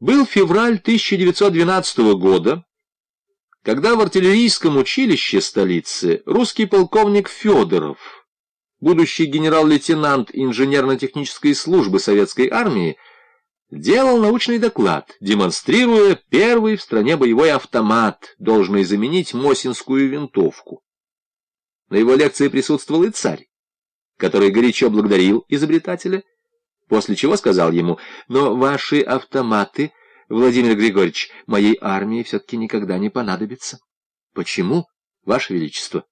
Был февраль 1912 года, когда в артиллерийском училище столицы русский полковник Федоров, будущий генерал-лейтенант инженерно-технической службы советской армии, делал научный доклад, демонстрируя первый в стране боевой автомат, должный заменить Мосинскую винтовку. На его лекции присутствовал и царь, который горячо благодарил изобретателя, после чего сказал ему, «Но ваши автоматы, Владимир Григорьевич, моей армии все-таки никогда не понадобятся». «Почему, ваше величество?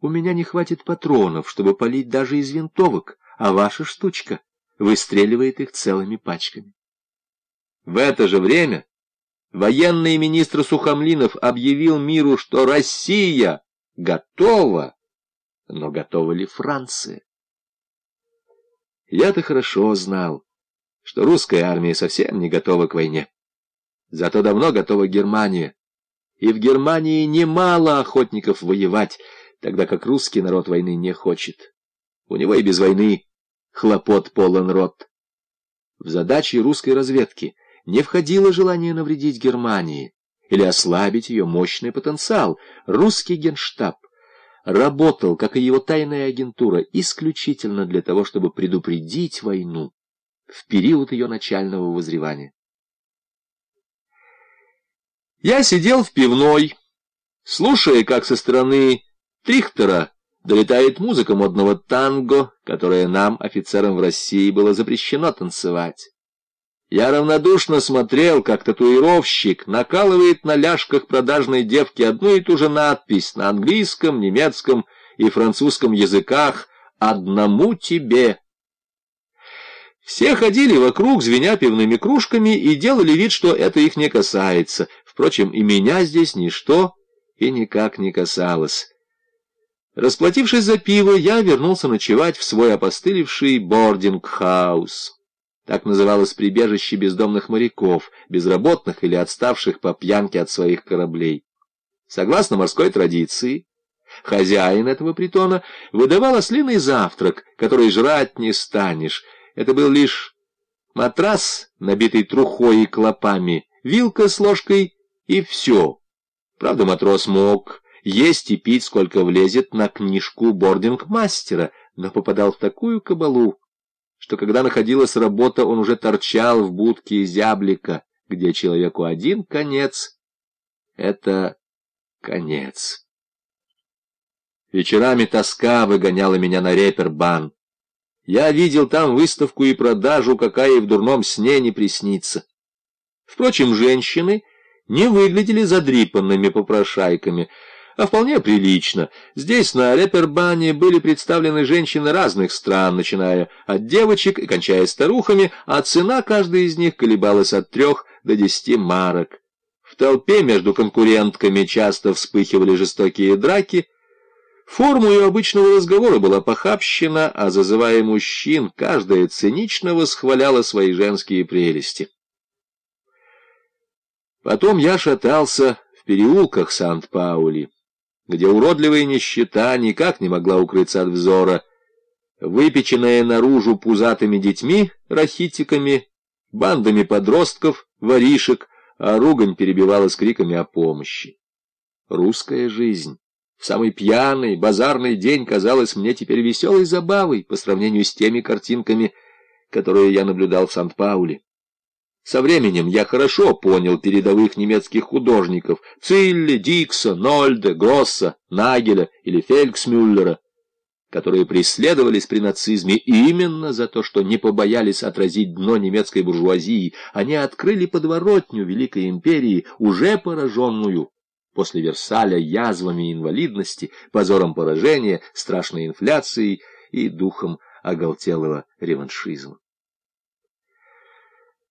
У меня не хватит патронов, чтобы полить даже из винтовок, а ваша штучка выстреливает их целыми пачками». В это же время военный министр Сухомлинов объявил миру, что Россия готова, но готова ли Франция? Я-то хорошо знал, что русская армия совсем не готова к войне. Зато давно готова Германия. И в Германии немало охотников воевать, тогда как русский народ войны не хочет. У него и без войны хлопот полон рот. В задачи русской разведки не входило желание навредить Германии или ослабить ее мощный потенциал. Русский генштаб работал, как и его тайная агентура, исключительно для того, чтобы предупредить войну в период ее начального вызревания. Я сидел в пивной, слушая, как со стороны Трихтера долетает музыка модного танго, которое нам, офицерам в России, было запрещено танцевать. Я равнодушно смотрел, как татуировщик накалывает на ляжках продажной девки одну и ту же надпись на английском, немецком и французском языках «Одному тебе». Все ходили вокруг, звеня пивными кружками, и делали вид, что это их не касается. Впрочем, и меня здесь ничто и никак не касалось. Расплатившись за пиво, я вернулся ночевать в свой опостылевший бординг-хаус. Так называлось прибежище бездомных моряков, безработных или отставших по пьянке от своих кораблей. Согласно морской традиции, хозяин этого притона выдавал ослиный завтрак, который жрать не станешь. Это был лишь матрас, набитый трухой и клопами, вилка с ложкой и все. Правда, матрос мог есть и пить, сколько влезет на книжку бординг-мастера, но попадал в такую кабалу, что когда находилась работа, он уже торчал в будке зяблика, где человеку один конец — это конец. Вечерами тоска выгоняла меня на репербан. Я видел там выставку и продажу, какая и в дурном сне не приснится. Впрочем, женщины не выглядели задрипанными попрошайками — а вполне прилично. Здесь на репербане были представлены женщины разных стран, начиная от девочек и кончая старухами, а цена каждой из них колебалась от трех до десяти марок. В толпе между конкурентками часто вспыхивали жестокие драки. Формой обычного разговора была похабщина, а зазывая мужчин, каждая цинично восхваляла свои женские прелести. Потом я шатался в переулках Сант-Паули где уродливая нищета никак не могла укрыться от взора, выпеченная наружу пузатыми детьми, рахитиками, бандами подростков, воришек, а ругань перебивалась криками о помощи. Русская жизнь в самый пьяный, базарный день казалась мне теперь веселой забавой по сравнению с теми картинками, которые я наблюдал в Сан-Пауле. Со временем я хорошо понял передовых немецких художников Цилли, Дикса, Нольде, Гросса, Нагеля или Фельксмюллера, которые преследовались при нацизме именно за то, что не побоялись отразить дно немецкой буржуазии. Они открыли подворотню Великой империи, уже пораженную после Версаля язвами инвалидности, позором поражения, страшной инфляцией и духом оголтелого реваншизма.